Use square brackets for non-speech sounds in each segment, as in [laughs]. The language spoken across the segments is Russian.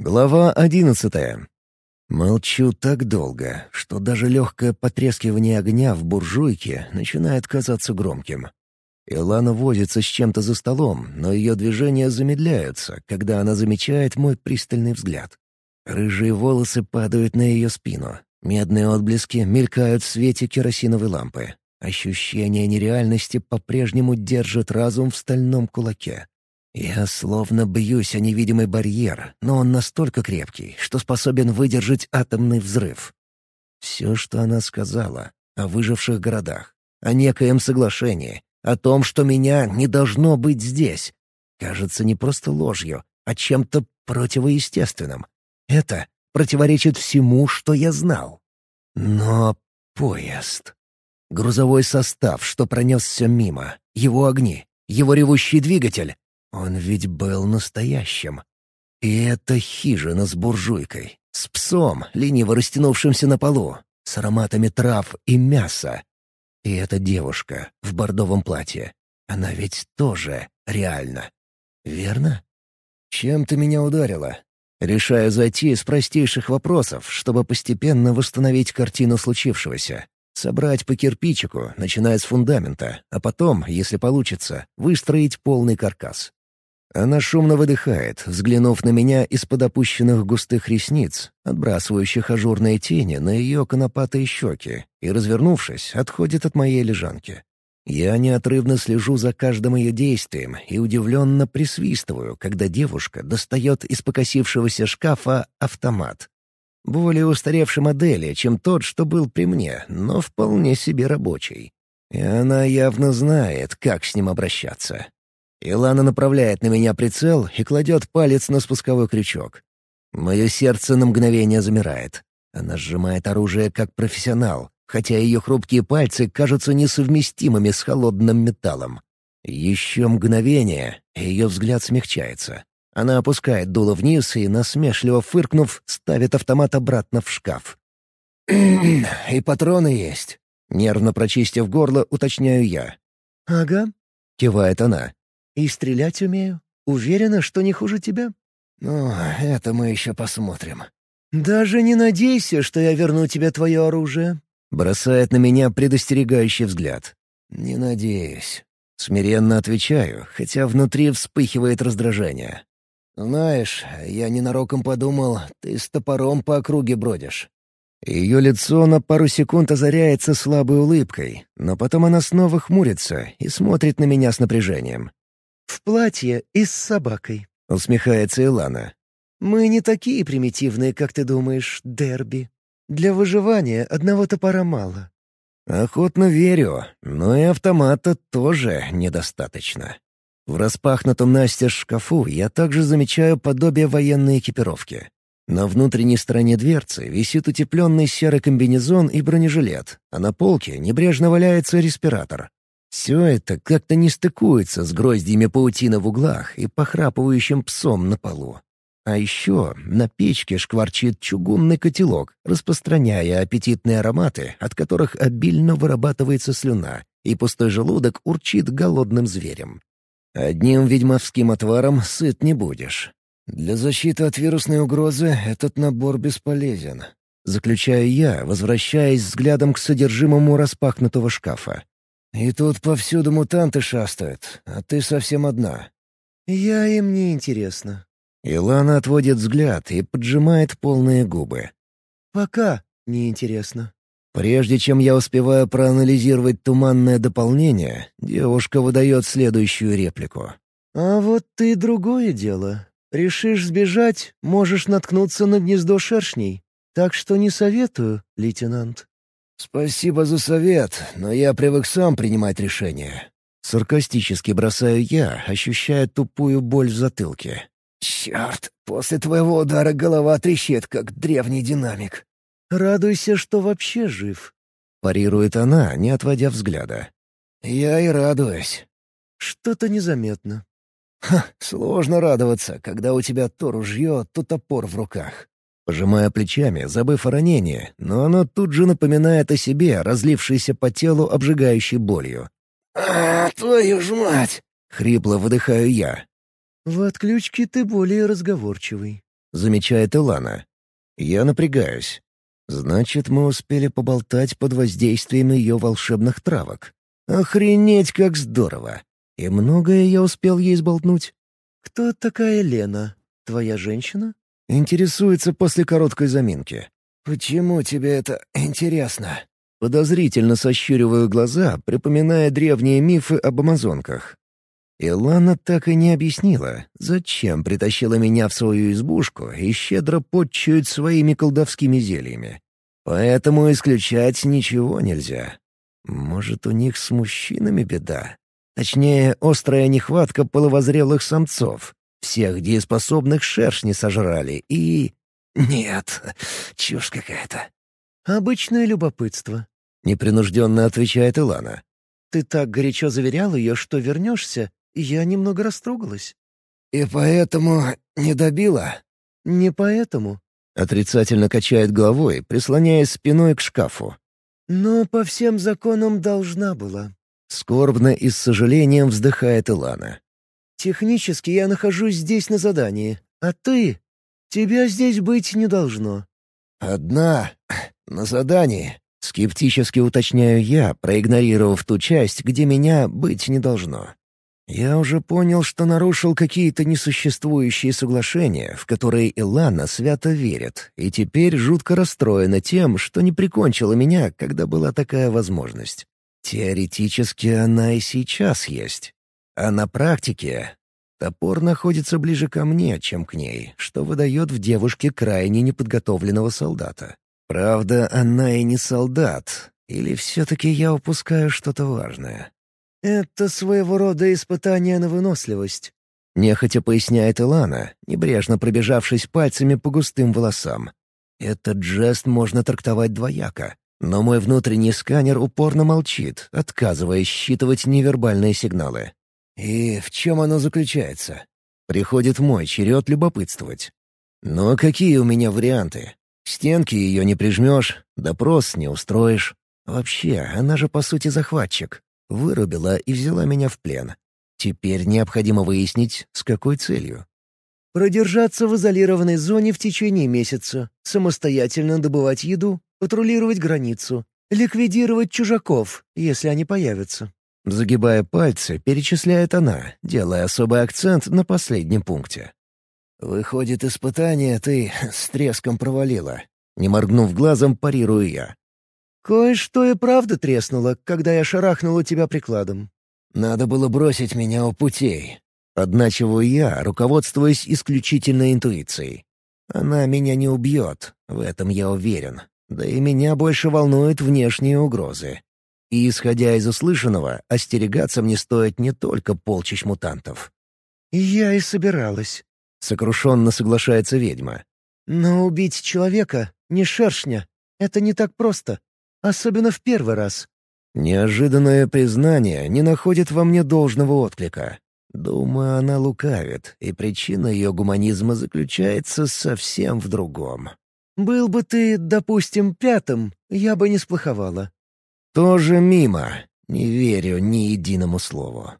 Глава одиннадцатая. Молчу так долго, что даже легкое потрескивание огня в буржуйке начинает казаться громким. Илана возится с чем-то за столом, но ее движения замедляются, когда она замечает мой пристальный взгляд. Рыжие волосы падают на ее спину. Медные отблески мелькают в свете керосиновой лампы. Ощущение нереальности по-прежнему держит разум в стальном кулаке. Я словно бьюсь о невидимый барьер, но он настолько крепкий, что способен выдержать атомный взрыв. Все, что она сказала о выживших городах, о некоем соглашении, о том, что меня не должно быть здесь, кажется не просто ложью, а чем-то противоестественным. Это противоречит всему, что я знал. Но поезд... Грузовой состав, что пронесся мимо, его огни, его ревущий двигатель он ведь был настоящим. И это хижина с буржуйкой, с псом, лениво растянувшимся на полу, с ароматами трав и мяса. И эта девушка в бордовом платье, она ведь тоже реальна. Верно? Чем ты меня ударила? Решаю зайти с простейших вопросов, чтобы постепенно восстановить картину случившегося. Собрать по кирпичику, начиная с фундамента, а потом, если получится, выстроить полный каркас. Она шумно выдыхает, взглянув на меня из-под опущенных густых ресниц, отбрасывающих ажурные тени на ее конопатые щеки, и, развернувшись, отходит от моей лежанки. Я неотрывно слежу за каждым ее действием и удивленно присвистываю, когда девушка достает из покосившегося шкафа автомат. Более устаревшей модели, чем тот, что был при мне, но вполне себе рабочий. И она явно знает, как с ним обращаться. Илана направляет на меня прицел и кладет палец на спусковой крючок. Мое сердце на мгновение замирает. Она сжимает оружие как профессионал, хотя ее хрупкие пальцы кажутся несовместимыми с холодным металлом. Еще мгновение, и ее взгляд смягчается. Она опускает дуло вниз и, насмешливо фыркнув, ставит автомат обратно в шкаф. «И патроны есть», — нервно прочистив горло, уточняю я. «Ага», — кивает она. И стрелять умею. Уверена, что не хуже тебя?» «Ну, это мы еще посмотрим». «Даже не надейся, что я верну тебе твое оружие». Бросает на меня предостерегающий взгляд. «Не надеюсь». Смиренно отвечаю, хотя внутри вспыхивает раздражение. «Знаешь, я ненароком подумал, ты с топором по округе бродишь». Ее лицо на пару секунд озаряется слабой улыбкой, но потом она снова хмурится и смотрит на меня с напряжением. «В платье и с собакой», — усмехается Илана. «Мы не такие примитивные, как ты думаешь, Дерби. Для выживания одного топора мало». «Охотно верю, но и автомата тоже недостаточно». В распахнутом настежь шкафу я также замечаю подобие военной экипировки. На внутренней стороне дверцы висит утепленный серый комбинезон и бронежилет, а на полке небрежно валяется респиратор. Все это как-то не стыкуется с гроздьями паутины в углах и похрапывающим псом на полу. А еще на печке шкварчит чугунный котелок, распространяя аппетитные ароматы, от которых обильно вырабатывается слюна, и пустой желудок урчит голодным зверем. Одним ведьмовским отваром сыт не будешь. Для защиты от вирусной угрозы этот набор бесполезен. Заключаю я, возвращаясь взглядом к содержимому распахнутого шкафа. И тут повсюду мутанты шастают, а ты совсем одна. Я им не интересно. Илана отводит взгляд и поджимает полные губы. Пока не интересно. Прежде чем я успеваю проанализировать туманное дополнение, девушка выдает следующую реплику. «А вот ты другое дело. Решишь сбежать, можешь наткнуться на гнездо шершней. Так что не советую, лейтенант». «Спасибо за совет, но я привык сам принимать решения». Саркастически бросаю я, ощущая тупую боль в затылке. «Черт, после твоего удара голова трещит, как древний динамик». «Радуйся, что вообще жив», — парирует она, не отводя взгляда. «Я и радуюсь». «Что-то незаметно». «Ха, сложно радоваться, когда у тебя то ружье, то топор в руках. Пожимая плечами, забыв о ранении, но оно тут же напоминает о себе, разлившейся по телу обжигающей болью. «А, твою ж мать!» — хрипло выдыхаю я. «В отключке ты более разговорчивый». — замечает Илана. Я напрягаюсь. Значит, мы успели поболтать под воздействием ее волшебных травок. Охренеть, как здорово! И многое я успел ей сболтнуть. «Кто такая Лена? Твоя женщина?» Интересуется после короткой заминки. «Почему тебе это интересно?» Подозрительно сощуриваю глаза, припоминая древние мифы об амазонках. Илана так и не объяснила, зачем притащила меня в свою избушку и щедро подчует своими колдовскими зельями. Поэтому исключать ничего нельзя. Может, у них с мужчинами беда? Точнее, острая нехватка половозрелых самцов. Всех дееспособных шершни сожрали и... Нет, чушь какая-то. «Обычное любопытство», — непринужденно отвечает Илана. «Ты так горячо заверял ее, что вернешься, я немного растрогалась». «И поэтому не добила?» «Не поэтому», — отрицательно качает головой, прислоняясь спиной к шкафу. «Но по всем законам должна была». Скорбно и с сожалением вздыхает Илана. «Технически я нахожусь здесь на задании, а ты... Тебя здесь быть не должно». «Одна? [clears throat] На задании?» — скептически уточняю я, проигнорировав ту часть, где меня быть не должно. Я уже понял, что нарушил какие-то несуществующие соглашения, в которые Илана свято верит, и теперь жутко расстроена тем, что не прикончила меня, когда была такая возможность. Теоретически она и сейчас есть. А на практике топор находится ближе ко мне, чем к ней, что выдает в девушке крайне неподготовленного солдата. Правда, она и не солдат. Или все-таки я упускаю что-то важное? «Это своего рода испытание на выносливость», — нехотя поясняет Илана, небрежно пробежавшись пальцами по густым волосам. Этот жест можно трактовать двояко. Но мой внутренний сканер упорно молчит, отказываясь считывать невербальные сигналы. И в чем оно заключается? Приходит мой черед любопытствовать. Но какие у меня варианты? Стенки ее не прижмешь, допрос не устроишь. Вообще, она же по сути захватчик. Вырубила и взяла меня в плен. Теперь необходимо выяснить, с какой целью. Продержаться в изолированной зоне в течение месяца, самостоятельно добывать еду, патрулировать границу, ликвидировать чужаков, если они появятся. Загибая пальцы, перечисляет она, делая особый акцент на последнем пункте. «Выходит, испытание ты [laughs] с треском провалила». Не моргнув глазом, парирую я. «Кое-что и правда треснуло, когда я шарахнула тебя прикладом». «Надо было бросить меня у путей». Подначиваю я, руководствуясь исключительно интуицией. Она меня не убьет, в этом я уверен. Да и меня больше волнуют внешние угрозы. И, исходя из услышанного, остерегаться мне стоит не только полчищ мутантов. «Я и собиралась», — сокрушенно соглашается ведьма. «Но убить человека, не шершня, это не так просто, особенно в первый раз». Неожиданное признание не находит во мне должного отклика. Думаю, она лукавит, и причина ее гуманизма заключается совсем в другом. Был бы ты, допустим, пятым, я бы не сплоховала». «Тоже мимо. Не верю ни единому слову.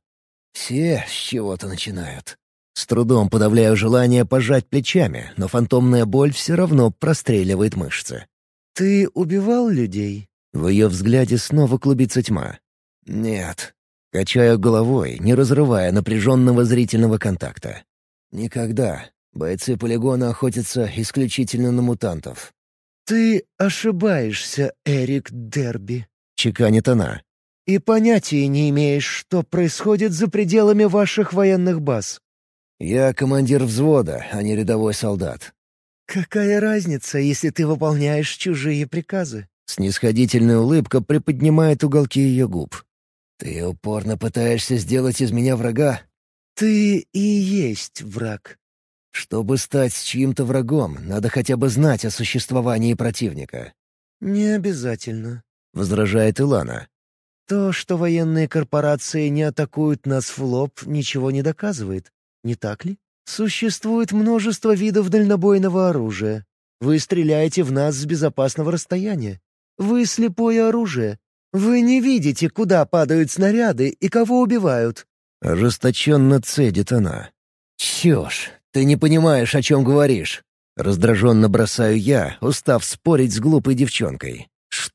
Все с чего-то начинают». С трудом подавляю желание пожать плечами, но фантомная боль все равно простреливает мышцы. «Ты убивал людей?» В ее взгляде снова клубится тьма. «Нет». Качаю головой, не разрывая напряженного зрительного контакта. «Никогда. Бойцы полигона охотятся исключительно на мутантов. «Ты ошибаешься, Эрик Дерби», — чеканит она. «И понятия не имеешь, что происходит за пределами ваших военных баз». «Я командир взвода, а не рядовой солдат». «Какая разница, если ты выполняешь чужие приказы?» Снисходительная улыбка приподнимает уголки ее губ. «Ты упорно пытаешься сделать из меня врага?» «Ты и есть враг», чтобы стать чьим-то врагом, надо хотя бы знать о существовании противника. «Не обязательно», — возражает Илана. «То, что военные корпорации не атакуют нас в лоб, ничего не доказывает, не так ли? Существует множество видов дальнобойного оружия. Вы стреляете в нас с безопасного расстояния. Вы слепое оружие. Вы не видите, куда падают снаряды и кого убивают». Ожесточенно цедит она. «Чушь! Ты не понимаешь, о чем говоришь». Раздраженно бросаю я, устав спорить с глупой девчонкой.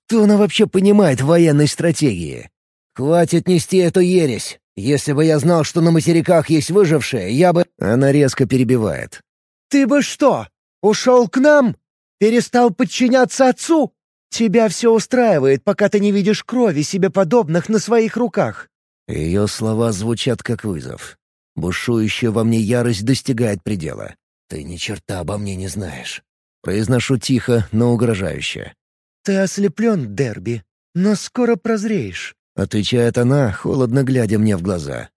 Что она вообще понимает в военной стратегии? «Хватит нести эту ересь! Если бы я знал, что на материках есть выжившие, я бы...» Она резко перебивает. «Ты бы что, ушел к нам? Перестал подчиняться отцу? Тебя все устраивает, пока ты не видишь крови себе подобных на своих руках». Ее слова звучат как вызов. Бушующая во мне ярость достигает предела. «Ты ни черта обо мне не знаешь». Произношу тихо, но угрожающе. «Ты ослеплен, Дерби, но скоро прозреешь», — отвечает она, холодно глядя мне в глаза.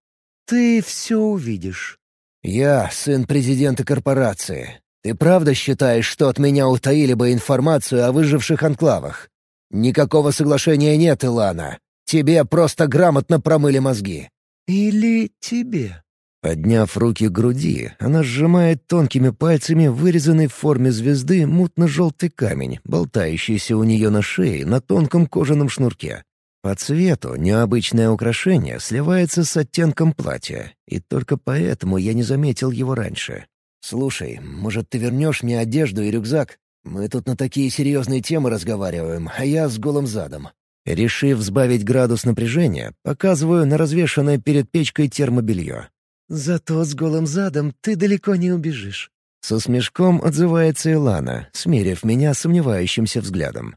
«Ты все увидишь». «Я сын президента корпорации. Ты правда считаешь, что от меня утаили бы информацию о выживших анклавах? Никакого соглашения нет, Илана. Тебе просто грамотно промыли мозги». «Или тебе?» Подняв руки к груди, она сжимает тонкими пальцами вырезанный в форме звезды мутно-желтый камень, болтающийся у нее на шее на тонком кожаном шнурке. По цвету необычное украшение сливается с оттенком платья, и только поэтому я не заметил его раньше. «Слушай, может, ты вернешь мне одежду и рюкзак? Мы тут на такие серьезные темы разговариваем, а я с голым задом». Решив сбавить градус напряжения, показываю на развешанное перед печкой термобелье. «Зато с голым задом ты далеко не убежишь». Со смешком отзывается Илана, смерив меня сомневающимся взглядом.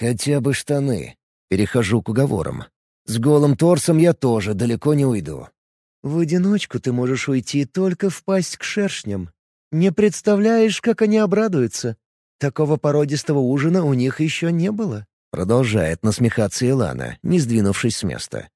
«Хотя бы штаны». Перехожу к уговорам. «С голым торсом я тоже далеко не уйду». «В одиночку ты можешь уйти, только впасть к шершням. Не представляешь, как они обрадуются. Такого породистого ужина у них еще не было». Продолжает насмехаться Илана, не сдвинувшись с места.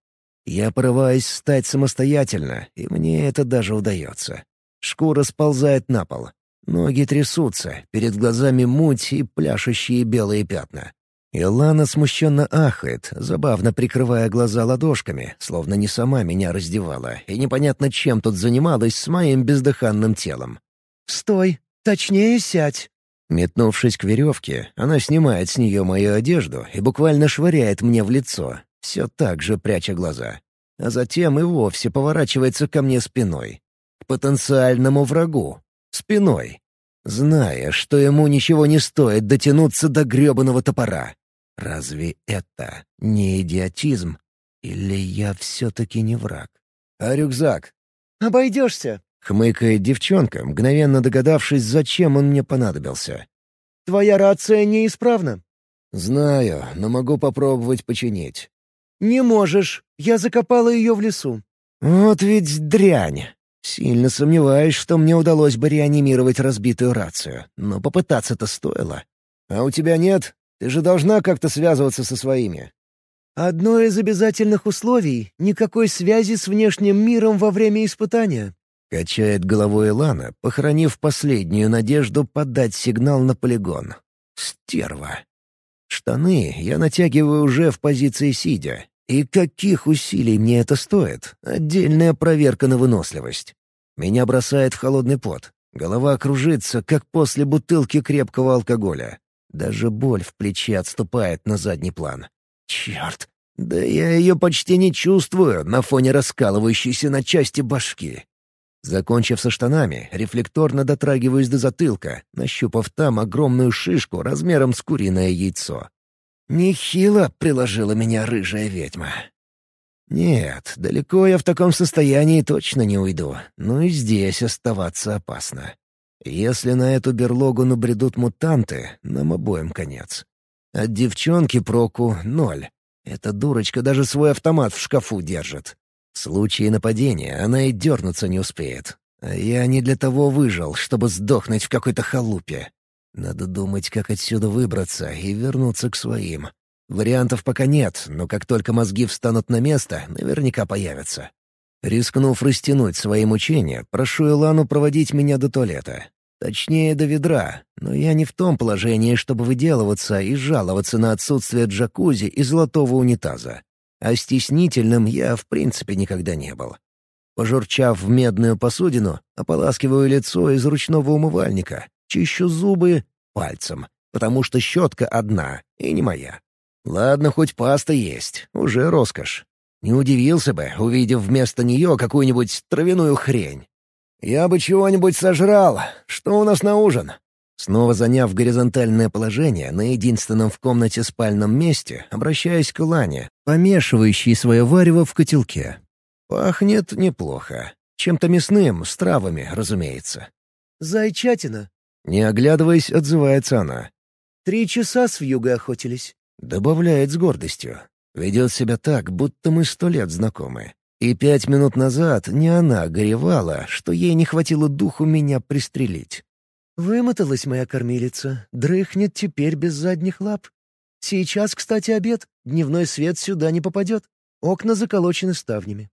Я порываюсь встать самостоятельно, и мне это даже удается. Шкура сползает на пол. Ноги трясутся, перед глазами муть и пляшущие белые пятна. Илана смущенно ахает, забавно прикрывая глаза ладошками, словно не сама меня раздевала и непонятно чем тут занималась с моим бездыханным телом. «Стой! Точнее сядь!» Метнувшись к веревке, она снимает с нее мою одежду и буквально швыряет мне в лицо, все так же пряча глаза. А затем и вовсе поворачивается ко мне спиной. К потенциальному врагу. Спиной. Зная, что ему ничего не стоит дотянуться до гребаного топора. Разве это не идиотизм? Или я все-таки не враг? А рюкзак? «Обойдешься», — хмыкает девчонка, мгновенно догадавшись, зачем он мне понадобился. «Твоя рация неисправна». «Знаю, но могу попробовать починить. «Не можешь. Я закопала ее в лесу». «Вот ведь дрянь. Сильно сомневаюсь, что мне удалось бы реанимировать разбитую рацию, но попытаться-то стоило. А у тебя нет? Ты же должна как-то связываться со своими». «Одно из обязательных условий — никакой связи с внешним миром во время испытания». Качает головой Лана, похоронив последнюю надежду подать сигнал на полигон. «Стерва». Штаны я натягиваю уже в позиции сидя. И каких усилий мне это стоит? Отдельная проверка на выносливость. Меня бросает в холодный пот. Голова кружится, как после бутылки крепкого алкоголя. Даже боль в плече отступает на задний план. Черт! Да я ее почти не чувствую на фоне раскалывающейся на части башки. Закончив со штанами, рефлекторно дотрагиваюсь до затылка, нащупав там огромную шишку размером с куриное яйцо. Нехило приложила меня рыжая ведьма. Нет, далеко я в таком состоянии точно не уйду, но и здесь оставаться опасно. Если на эту берлогу набредут мутанты, нам обоим конец. От девчонки проку — ноль. Эта дурочка даже свой автомат в шкафу держит. В случае нападения она и дернуться не успеет. А я не для того выжил, чтобы сдохнуть в какой-то халупе. Надо думать, как отсюда выбраться и вернуться к своим. Вариантов пока нет, но как только мозги встанут на место, наверняка появятся. Рискнув растянуть свои мучения, прошу Илану проводить меня до туалета. Точнее, до ведра, но я не в том положении, чтобы выделываться и жаловаться на отсутствие джакузи и золотого унитаза а стеснительным я в принципе никогда не был. Пожурчав в медную посудину, ополаскиваю лицо из ручного умывальника, чищу зубы пальцем, потому что щетка одна и не моя. Ладно, хоть паста есть, уже роскошь. Не удивился бы, увидев вместо нее какую-нибудь травяную хрень. «Я бы чего-нибудь сожрал. Что у нас на ужин?» Снова заняв горизонтальное положение на единственном в комнате спальном месте, обращаюсь к Лане, помешивающей свое варево в котелке. Пахнет неплохо. Чем-то мясным, с травами, разумеется. «Зайчатина!» Не оглядываясь, отзывается она. «Три часа с вьюгой охотились». Добавляет с гордостью. Ведет себя так, будто мы сто лет знакомы. И пять минут назад не она горевала, что ей не хватило духу меня пристрелить. «Вымоталась моя кормилица, дрыхнет теперь без задних лап. Сейчас, кстати, обед, дневной свет сюда не попадет. Окна заколочены ставнями».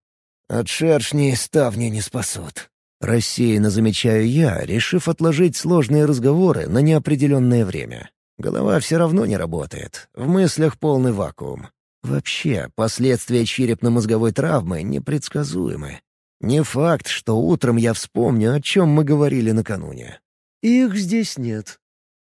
«От шершней ставни не спасут», — рассеянно замечаю я, решив отложить сложные разговоры на неопределенное время. Голова все равно не работает, в мыслях полный вакуум. Вообще, последствия черепно-мозговой травмы непредсказуемы. Не факт, что утром я вспомню, о чем мы говорили накануне. «Их здесь нет».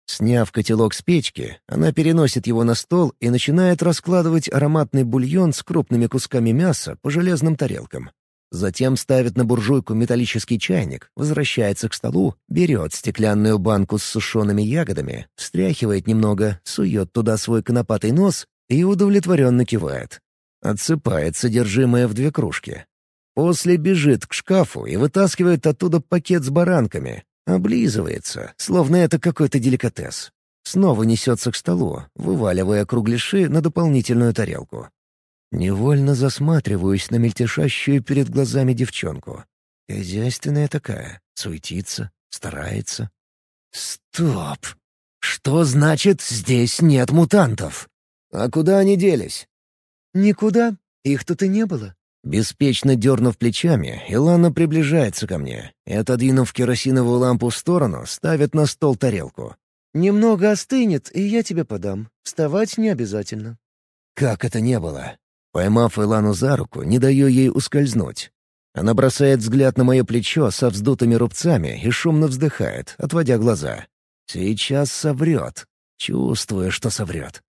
Сняв котелок с печки, она переносит его на стол и начинает раскладывать ароматный бульон с крупными кусками мяса по железным тарелкам. Затем ставит на буржуйку металлический чайник, возвращается к столу, берет стеклянную банку с сушеными ягодами, встряхивает немного, сует туда свой конопатый нос и удовлетворенно кивает. Отсыпает содержимое в две кружки. После бежит к шкафу и вытаскивает оттуда пакет с баранками. Облизывается, словно это какой-то деликатес. Снова несется к столу, вываливая кругляши на дополнительную тарелку. Невольно засматриваюсь на мельтешащую перед глазами девчонку. Хозяйственная такая, суетится, старается. Стоп! Что значит «здесь нет мутантов»? «А куда они делись?» «Никуда. Их тут и не было». Беспечно дернув плечами, Илана приближается ко мне и, отодвинув керосиновую лампу в сторону, ставит на стол тарелку. «Немного остынет, и я тебе подам. Вставать не обязательно». Как это не было? Поймав Илану за руку, не даю ей ускользнуть. Она бросает взгляд на мое плечо со вздутыми рубцами и шумно вздыхает, отводя глаза. Сейчас соврет. Чувствую, что соврет.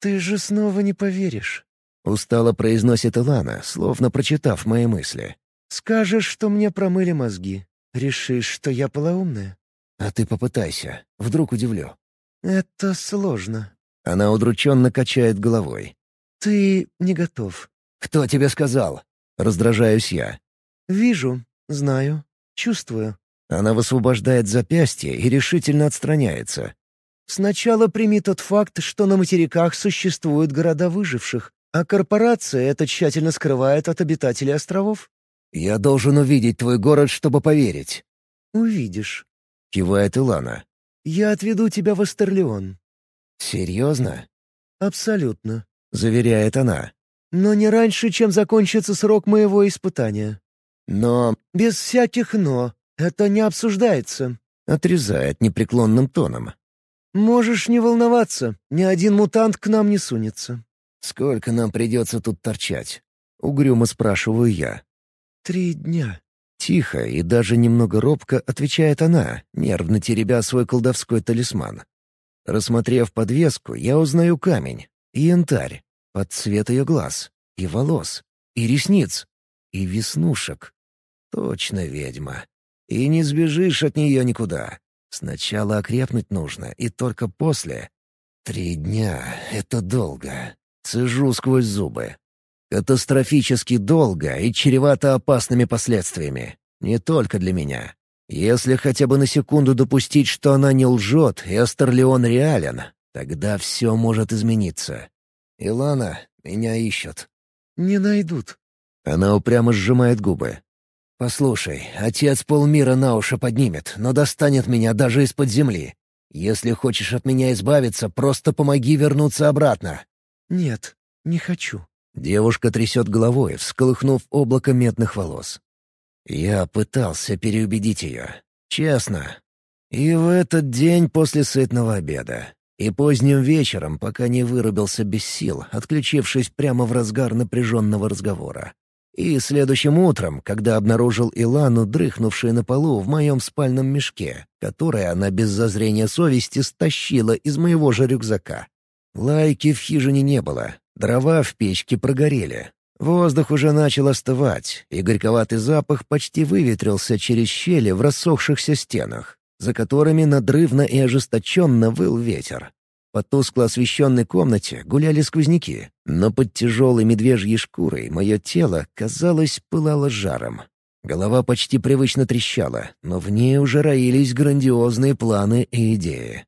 «Ты же снова не поверишь», — устало произносит Илана, словно прочитав мои мысли. «Скажешь, что мне промыли мозги. Решишь, что я полоумная». «А ты попытайся. Вдруг удивлю». «Это сложно». Она удрученно качает головой. «Ты не готов». «Кто тебе сказал?» Раздражаюсь я. «Вижу, знаю, чувствую». Она высвобождает запястье и решительно отстраняется. Сначала прими тот факт, что на материках существуют города выживших, а корпорация это тщательно скрывает от обитателей островов. «Я должен увидеть твой город, чтобы поверить». «Увидишь», — кивает Илана. «Я отведу тебя в Астерлеон». «Серьезно?» «Абсолютно», — заверяет она. «Но не раньше, чем закончится срок моего испытания». «Но...» «Без всяких «но». Это не обсуждается», — отрезает непреклонным тоном. «Можешь не волноваться, ни один мутант к нам не сунется». «Сколько нам придется тут торчать?» — угрюмо спрашиваю я. «Три дня». Тихо и даже немного робко отвечает она, нервно теребя свой колдовской талисман. Рассмотрев подвеску, я узнаю камень и янтарь под цвет ее глаз, и волос, и ресниц, и веснушек. Точно ведьма. И не сбежишь от нее никуда. Сначала окрепнуть нужно, и только после... Три дня — это долго. Цежу сквозь зубы. Катастрофически долго и чревато опасными последствиями. Не только для меня. Если хотя бы на секунду допустить, что она не лжет, и Астерлеон реален, тогда все может измениться. «Илана, меня ищут». «Не найдут». Она упрямо сжимает губы. «Послушай, отец полмира на уши поднимет, но достанет меня даже из-под земли. Если хочешь от меня избавиться, просто помоги вернуться обратно». «Нет, не хочу». Девушка трясет головой, всколыхнув облако медных волос. Я пытался переубедить ее. Честно. И в этот день после сытного обеда. И поздним вечером, пока не вырубился без сил, отключившись прямо в разгар напряженного разговора. И следующим утром, когда обнаружил Илану, дрыхнувшую на полу в моем спальном мешке, который она без зазрения совести стащила из моего же рюкзака. Лайки в хижине не было, дрова в печке прогорели. Воздух уже начал остывать, и горьковатый запах почти выветрился через щели в рассохшихся стенах. за которыми надрывно и ожесточенно выл ветер. По тускло освещенной комнате гуляли сквозняки, но под тяжелой медвежьей шкурой мое тело, казалось, пылало жаром. Голова почти привычно трещала, но в ней уже роились грандиозные планы и идеи.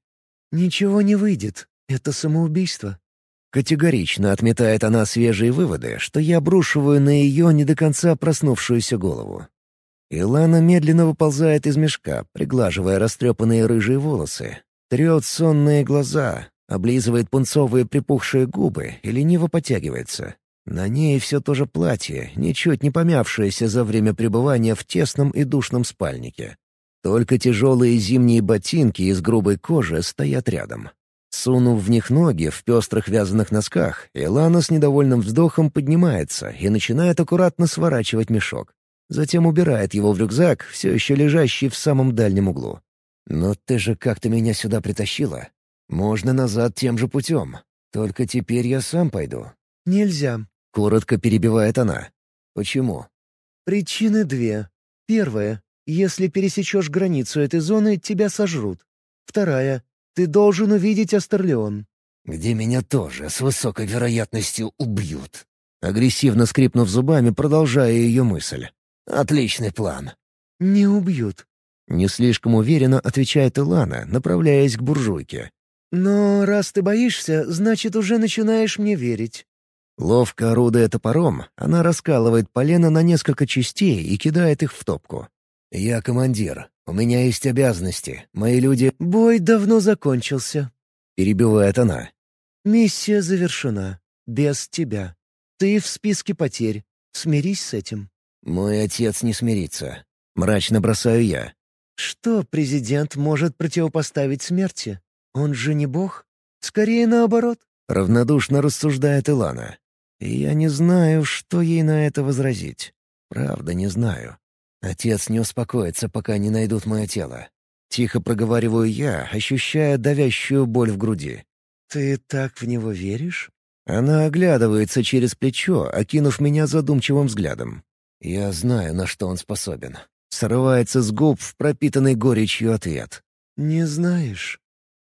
«Ничего не выйдет. Это самоубийство». Категорично отметает она свежие выводы, что я обрушиваю на ее не до конца проснувшуюся голову. Илана медленно выползает из мешка, приглаживая растрепанные рыжие волосы, трет сонные глаза, облизывает пунцовые припухшие губы и лениво потягивается. На ней все то же платье, ничуть не помявшееся за время пребывания в тесном и душном спальнике. Только тяжелые зимние ботинки из грубой кожи стоят рядом. Сунув в них ноги в пестрых вязаных носках, Илана с недовольным вздохом поднимается и начинает аккуратно сворачивать мешок. Затем убирает его в рюкзак, все еще лежащий в самом дальнем углу. «Но ты же как-то меня сюда притащила. Можно назад тем же путем. Только теперь я сам пойду». «Нельзя», — коротко перебивает она. «Почему?» «Причины две. Первая. Если пересечешь границу этой зоны, тебя сожрут. Вторая. Ты должен увидеть Астерлеон». «Где меня тоже с высокой вероятностью убьют». Агрессивно скрипнув зубами, продолжая ее мысль. «Отличный план». «Не убьют». Не слишком уверенно отвечает Илана, направляясь к буржуйке. «Но раз ты боишься, значит, уже начинаешь мне верить. Ловко орудуя топором, она раскалывает полено на несколько частей и кидает их в топку. «Я командир. У меня есть обязанности. Мои люди...» «Бой давно закончился», — перебивает она. «Миссия завершена. Без тебя. Ты в списке потерь. Смирись с этим». «Мой отец не смирится. Мрачно бросаю я». «Что президент может противопоставить смерти? Он же не бог? Скорее наоборот». Равнодушно рассуждает Илана. Я не знаю, что ей на это возразить. Правда, не знаю. Отец не успокоится, пока не найдут мое тело. Тихо проговариваю я, ощущая давящую боль в груди. «Ты так в него веришь?» Она оглядывается через плечо, окинув меня задумчивым взглядом. Я знаю, на что он способен. Срывается с губ в пропитанный горечью ответ. «Не знаешь?»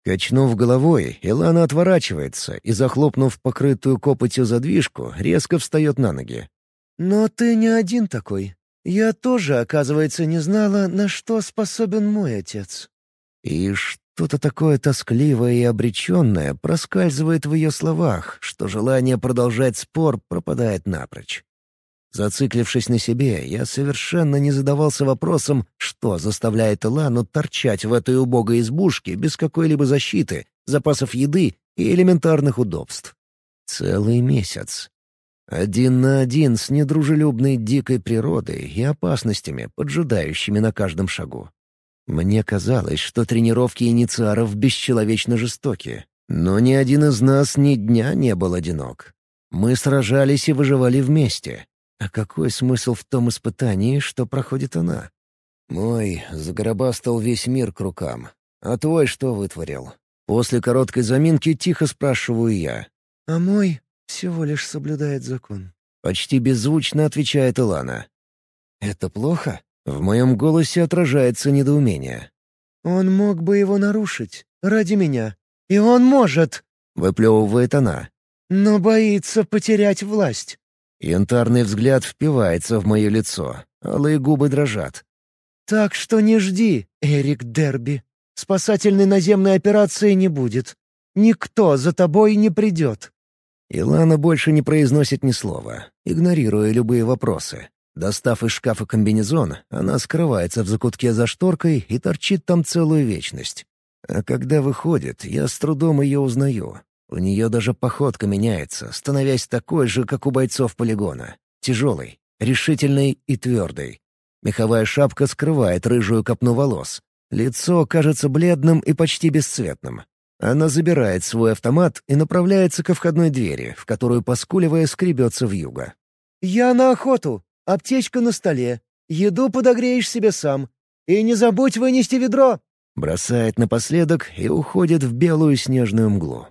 Качнув головой, Илана отворачивается и, захлопнув покрытую копотью задвижку, резко встает на ноги. «Но ты не один такой. Я тоже, оказывается, не знала, на что способен мой отец». И что-то такое тоскливое и обреченное проскальзывает в ее словах, что желание продолжать спор пропадает напрочь. Зациклившись на себе, я совершенно не задавался вопросом, что заставляет Илану торчать в этой убогой избушке без какой-либо защиты, запасов еды и элементарных удобств. Целый месяц. Один на один с недружелюбной дикой природой и опасностями, поджидающими на каждом шагу. Мне казалось, что тренировки инициаров бесчеловечно жестоки. Но ни один из нас ни дня не был одинок. Мы сражались и выживали вместе, а какой смысл в том испытании, что проходит она? Мой загробастал весь мир к рукам. А твой что вытворил? После короткой заминки тихо спрашиваю я. А мой всего лишь соблюдает закон. Почти беззвучно отвечает Илана. Это плохо? В моем голосе отражается недоумение. Он мог бы его нарушить. Ради меня. И он может. Выплевывает она. Но боится потерять власть. Янтарный взгляд впивается в мое лицо, алые губы дрожат. «Так что не жди, Эрик Дерби. Спасательной наземной операции не будет. Никто за тобой не придет». Илана больше не произносит ни слова, игнорируя любые вопросы. Достав из шкафа комбинезон, она скрывается в закутке за шторкой и торчит там целую вечность. А когда выходит, я с трудом ее узнаю. У нее даже походка меняется, становясь такой же, как у бойцов полигона. Тяжелой, решительной и твердой. Меховая шапка скрывает рыжую копну волос. Лицо кажется бледным и почти бесцветным. Она забирает свой автомат и направляется ко входной двери, в которую, поскуливая, скребется в юго. «Я на охоту. Аптечка на столе. Еду подогреешь себе сам. И не забудь вынести ведро!» Бросает напоследок и уходит в белую снежную мглу.